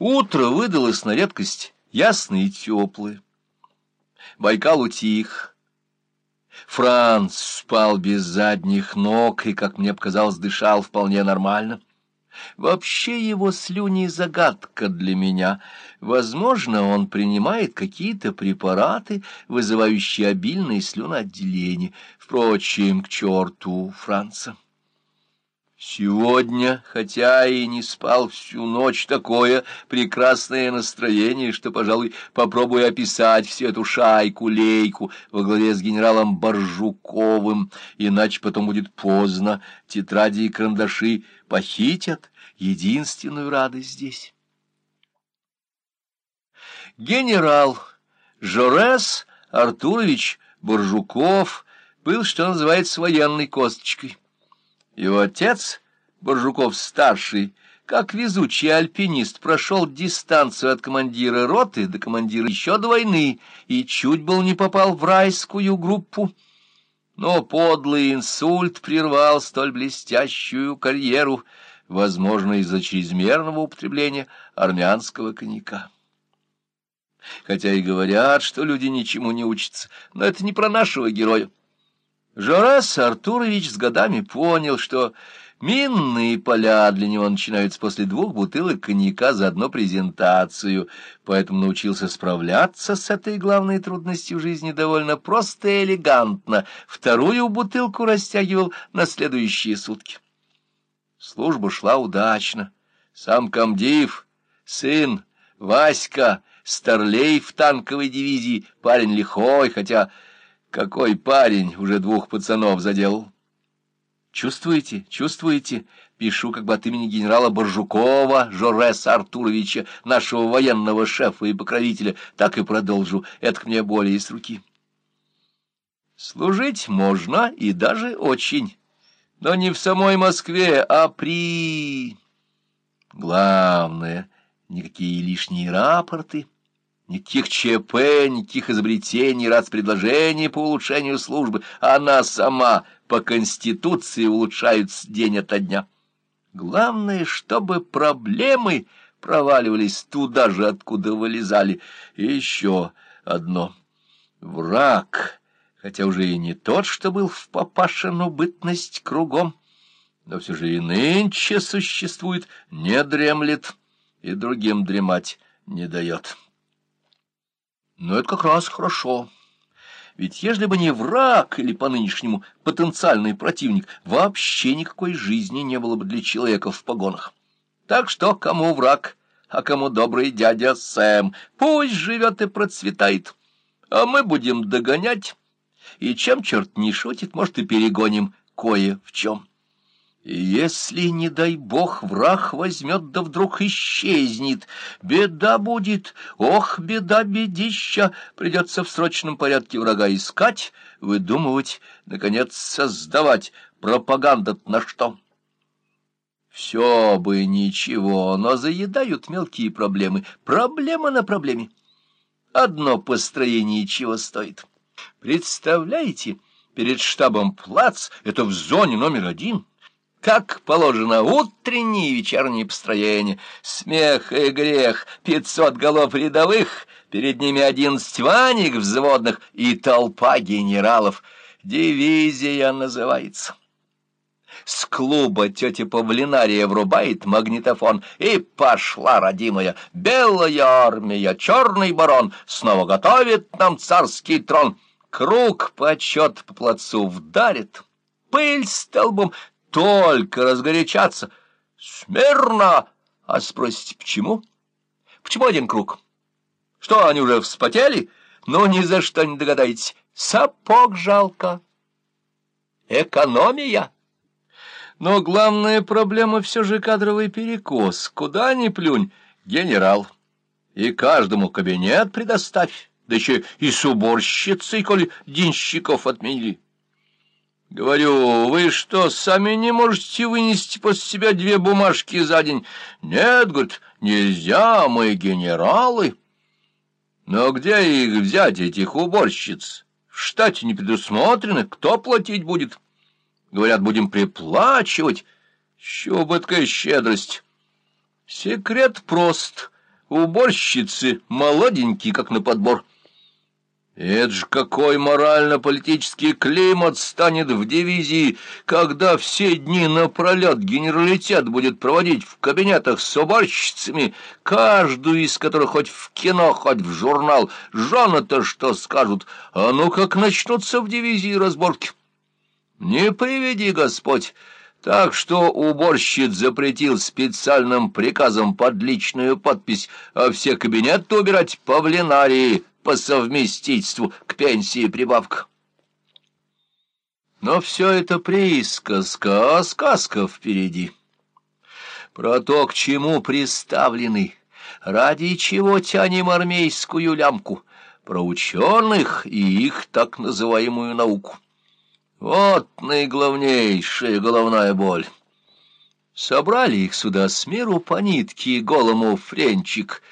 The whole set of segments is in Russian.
Утро выдалось на редкость ясное и теплое. Байкал утих. Франц спал без задних ног и, как мне показалось, дышал вполне нормально. Вообще его слюни — загадка для меня. Возможно, он принимает какие-то препараты, вызывающие обильное слюноотделение. Впрочем, к черту Франца. Сегодня, хотя и не спал всю ночь, такое прекрасное настроение, что, пожалуй, попробую описать всю эту шайку-лейку во главе с генералом Боржуковым, иначе потом будет поздно, тетради и карандаши похитят единственную радость здесь. Генерал Жорес Артурович Боржуков был, что называется, военной косточкой. Его отец, Боржуков-старший, как везучий альпинист, прошел дистанцию от командира роты до командира еще до войны и чуть был не попал в райскую группу. Но подлый инсульт прервал столь блестящую карьеру, возможно, из-за чрезмерного употребления армянского коньяка. Хотя и говорят, что люди ничему не учатся, но это не про нашего героя. Жорас Артурович с годами понял, что минные поля для него начинаются после двух бутылок коньяка за одну презентацию, поэтому научился справляться с этой главной трудностью жизни довольно просто и элегантно. Вторую бутылку растягивал на следующие сутки. Служба шла удачно. Сам комдив, сын, Васька, старлей в танковой дивизии, парень лихой, хотя... Какой парень уже двух пацанов заделал? Чувствуете, чувствуете? Пишу как бы от имени генерала Боржукова Жореса Артуровича, нашего военного шефа и покровителя. Так и продолжу. Это к мне более с руки. Служить можно и даже очень, но не в самой Москве, а при... Главное, никакие лишние рапорты — Никаких ЧП, никаких изобретений, раз предложений по улучшению службы. Она сама по Конституции улучшается день ото дня. Главное, чтобы проблемы проваливались туда же, откуда вылезали. И еще одно. Враг, хотя уже и не тот, что был в папашину бытность кругом, но все же и нынче существует, не дремлет и другим дремать не дает». Но это как раз хорошо. Ведь ежели бы не враг или по-нынешнему потенциальный противник, вообще никакой жизни не было бы для человека в погонах. Так что кому враг, а кому добрый дядя Сэм, пусть живет и процветает. А мы будем догонять, и чем черт не шутит, может, и перегоним кое в чем. Если, не дай бог, враг возьмет да вдруг исчезнет, беда будет, ох, беда, бедища, придется в срочном порядке врага искать, выдумывать, наконец, создавать. Пропаганда на что? Все бы ничего, но заедают мелкие проблемы. Проблема на проблеме. Одно построение чего стоит. Представляете, перед штабом плац, это в зоне номер один — как положено, утренние и вечерние построения, смех и грех, пятьсот голов рядовых, перед ними одиннадцать ваник взводных и толпа генералов. Дивизия называется. С клуба тетя Павлинария врубает магнитофон, и пошла, родимая, белая армия, черный барон, снова готовит нам царский трон. Круг почет по плацу вдарит, пыль столбом, только разгорячаться. Смирно! А спросите, почему? Почему один круг? Что, они уже вспотели? Ну, ни за что не догадаетесь. Сапог жалко. Экономия. Но главная проблема все же кадровый перекос. Куда ни плюнь, генерал. И каждому кабинет предоставь. Да еще и с уборщицей, коли денщиков отменили. Говорю, вы что, сами не можете вынести после себя две бумажки за день? Нет, говорит, нельзя, мы генералы. Но где их взять, этих уборщиц? В штате не предусмотрено, кто платить будет? Говорят, будем приплачивать. Чего бы такая щедрость? Секрет прост. уборщицы молоденькие, как на подбор. Это ж какой морально-политический климат станет в дивизии, когда все дни напролет генералитет будет проводить в кабинетах с уборщицами, каждую из которых хоть в кино, хоть в журнал. Жены-то что скажут? А ну как начнутся в дивизии разборки? Не приведи, Господь! Так что уборщиц запретил специальным приказом под личную подпись, а все кабинеты убирать павлинарии по совместительству к пенсии прибавка. Но все это присказка, а сказка впереди. Про то, к чему приставлены, ради чего тянем армейскую лямку, про ученых и их так называемую науку. Вот наиглавнейшая головная боль. Собрали их сюда с миру по нитке голому френчик,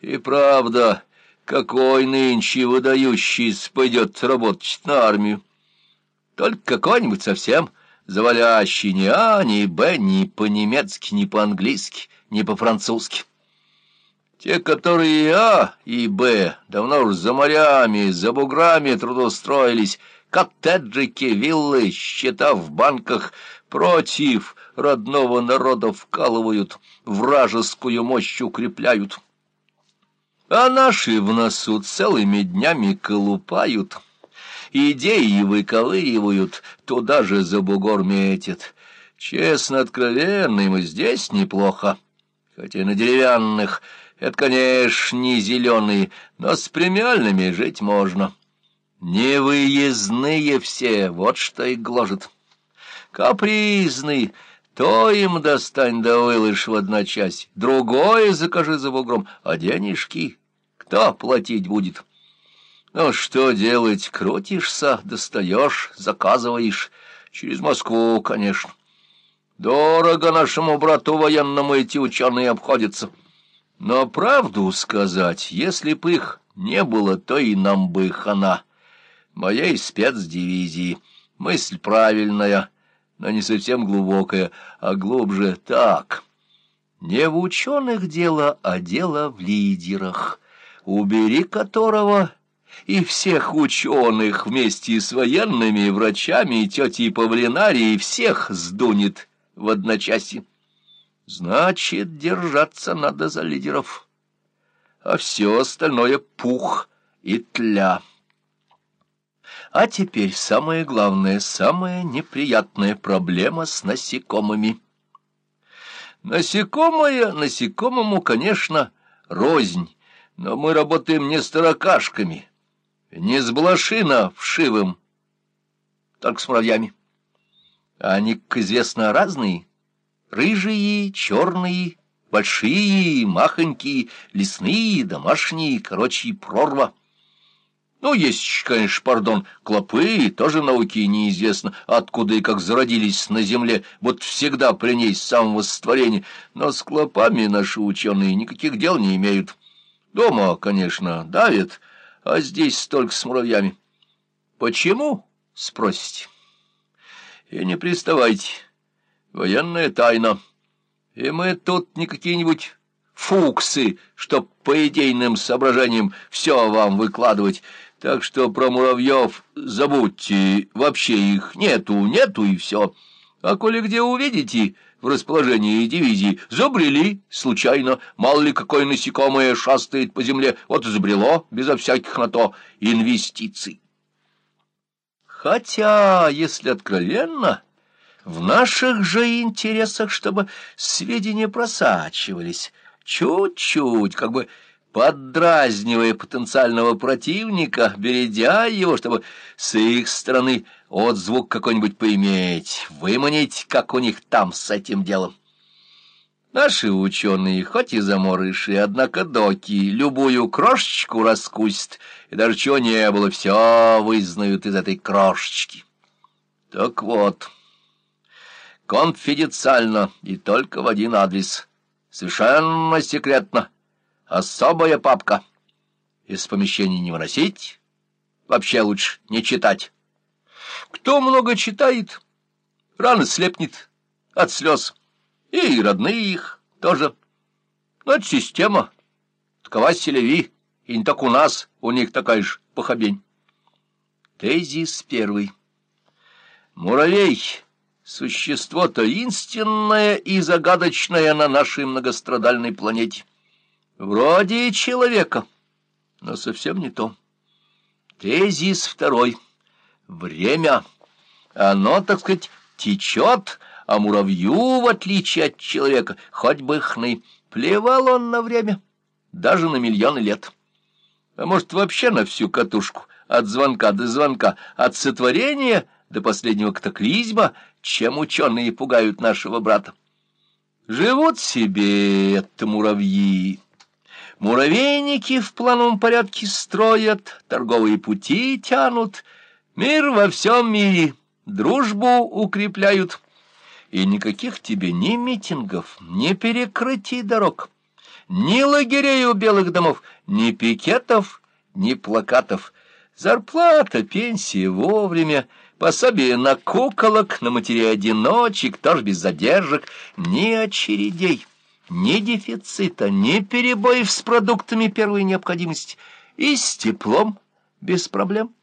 и правда... Какой нынче выдающийся пойдет работать на армию? Только какой-нибудь совсем завалящий ни А, ни Б, ни по-немецки, ни по-английски, ни по-французски. Те, которые и А, и Б, давно уж за морями, за буграми трудоустроились, коттеджики, виллы, счета в банках, против родного народа вкалывают, вражескую мощь укрепляют. А наши в носу целыми днями колупают, идеи выковыривают, туда же за бугор метят. Честно, откровенно, и здесь неплохо, хотя на деревянных. Это, конечно, не зеленые, но с премиальными жить можно. Невыездные все, вот что их гложет. Капризный, то им достань да вылышь в одночасье, другое закажи за бугром, а денежки кто платить будет? Ну, что делать? Крутишься, достаешь, заказываешь. Через Москву, конечно. Дорого нашему брату военному эти ученые обходятся. Но правду сказать, если б их не было, то и нам бы хана. Моей спецдивизии. Мысль правильная, но не совсем глубокая, а глубже так. Не в ученых дело, а дело в лидерах убери которого и всех ученых вместе с военными, врачами тетей Павлинарией всех сдунет в одночасье. Значит, держаться надо за лидеров, а все остальное пух и тля. А теперь самое главное, самая неприятная проблема с насекомыми. Насекомое насекомому, конечно, рознь, но мы работаем не с таракашками, не с блошино вшивым, только с муравьями. Они, как известно, разные. Рыжие, черные, большие, махонькие, лесные, домашние, короче, прорва. Ну, есть, конечно, пардон, клопы, тоже науки неизвестно, откуда и как зародились на земле, вот всегда при ней с самого сотворения, но с клопами наши ученые никаких дел не имеют. Дома, конечно, давит, а здесь только с муравьями. Почему? — спросите. И не приставайте. Военная тайна. И мы тут не какие-нибудь фуксы, чтоб по идейным соображениям все вам выкладывать. Так что про муравьев забудьте. Вообще их нету, нету и все. А коли где увидите в расположении дивизии. Забрели случайно, мало ли какое насекомое шастает по земле, вот забрело, безо всяких на то инвестиций. Хотя, если откровенно, в наших же интересах, чтобы сведения просачивались, чуть-чуть, как бы поддразнивая потенциального противника, бередя его, чтобы с их стороны отзвук какой-нибудь поиметь, выманить, как у них там с этим делом. Наши ученые, хоть и заморыши, однако доки, любую крошечку раскусят, и даже чего не было, все вызнают из этой крошечки. Так вот, конфиденциально и только в один адрес, совершенно секретно, особая папка. Из помещений не выносить, вообще лучше не читать. Кто много читает, рано слепнет от слез, и родные их тоже. Но это система, Какова селеви? И не так у нас, у них такая же похобень. Тезис первый. Муравей — существо таинственное и загадочное на нашей многострадальной планете. Вроде человека, но совсем не то. Тезис второй. Время. Оно, так сказать, течет, а муравью, в отличие от человека, хоть бы хны, плевал он на время, даже на миллионы лет. А может, вообще на всю катушку, от звонка до звонка, от сотворения до последнего катаклизма, чем ученые пугают нашего брата. Живут себе это муравьи. Муравейники в плановом порядке строят, торговые пути тянут, мир во всем мире, дружбу укрепляют. И никаких тебе ни митингов, ни перекрытий дорог, ни лагерей у белых домов, ни пикетов, ни плакатов. Зарплата, пенсия вовремя, пособие на куколок, на матерей-одиночек, тоже без задержек, ни очередей, ни дефицита, ни перебоев с продуктами первой необходимости и с теплом без проблем.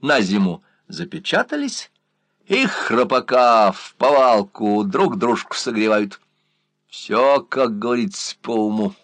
На зиму запечатались, и храпака в повалку друг дружку согревают. Все, как говорится, по уму.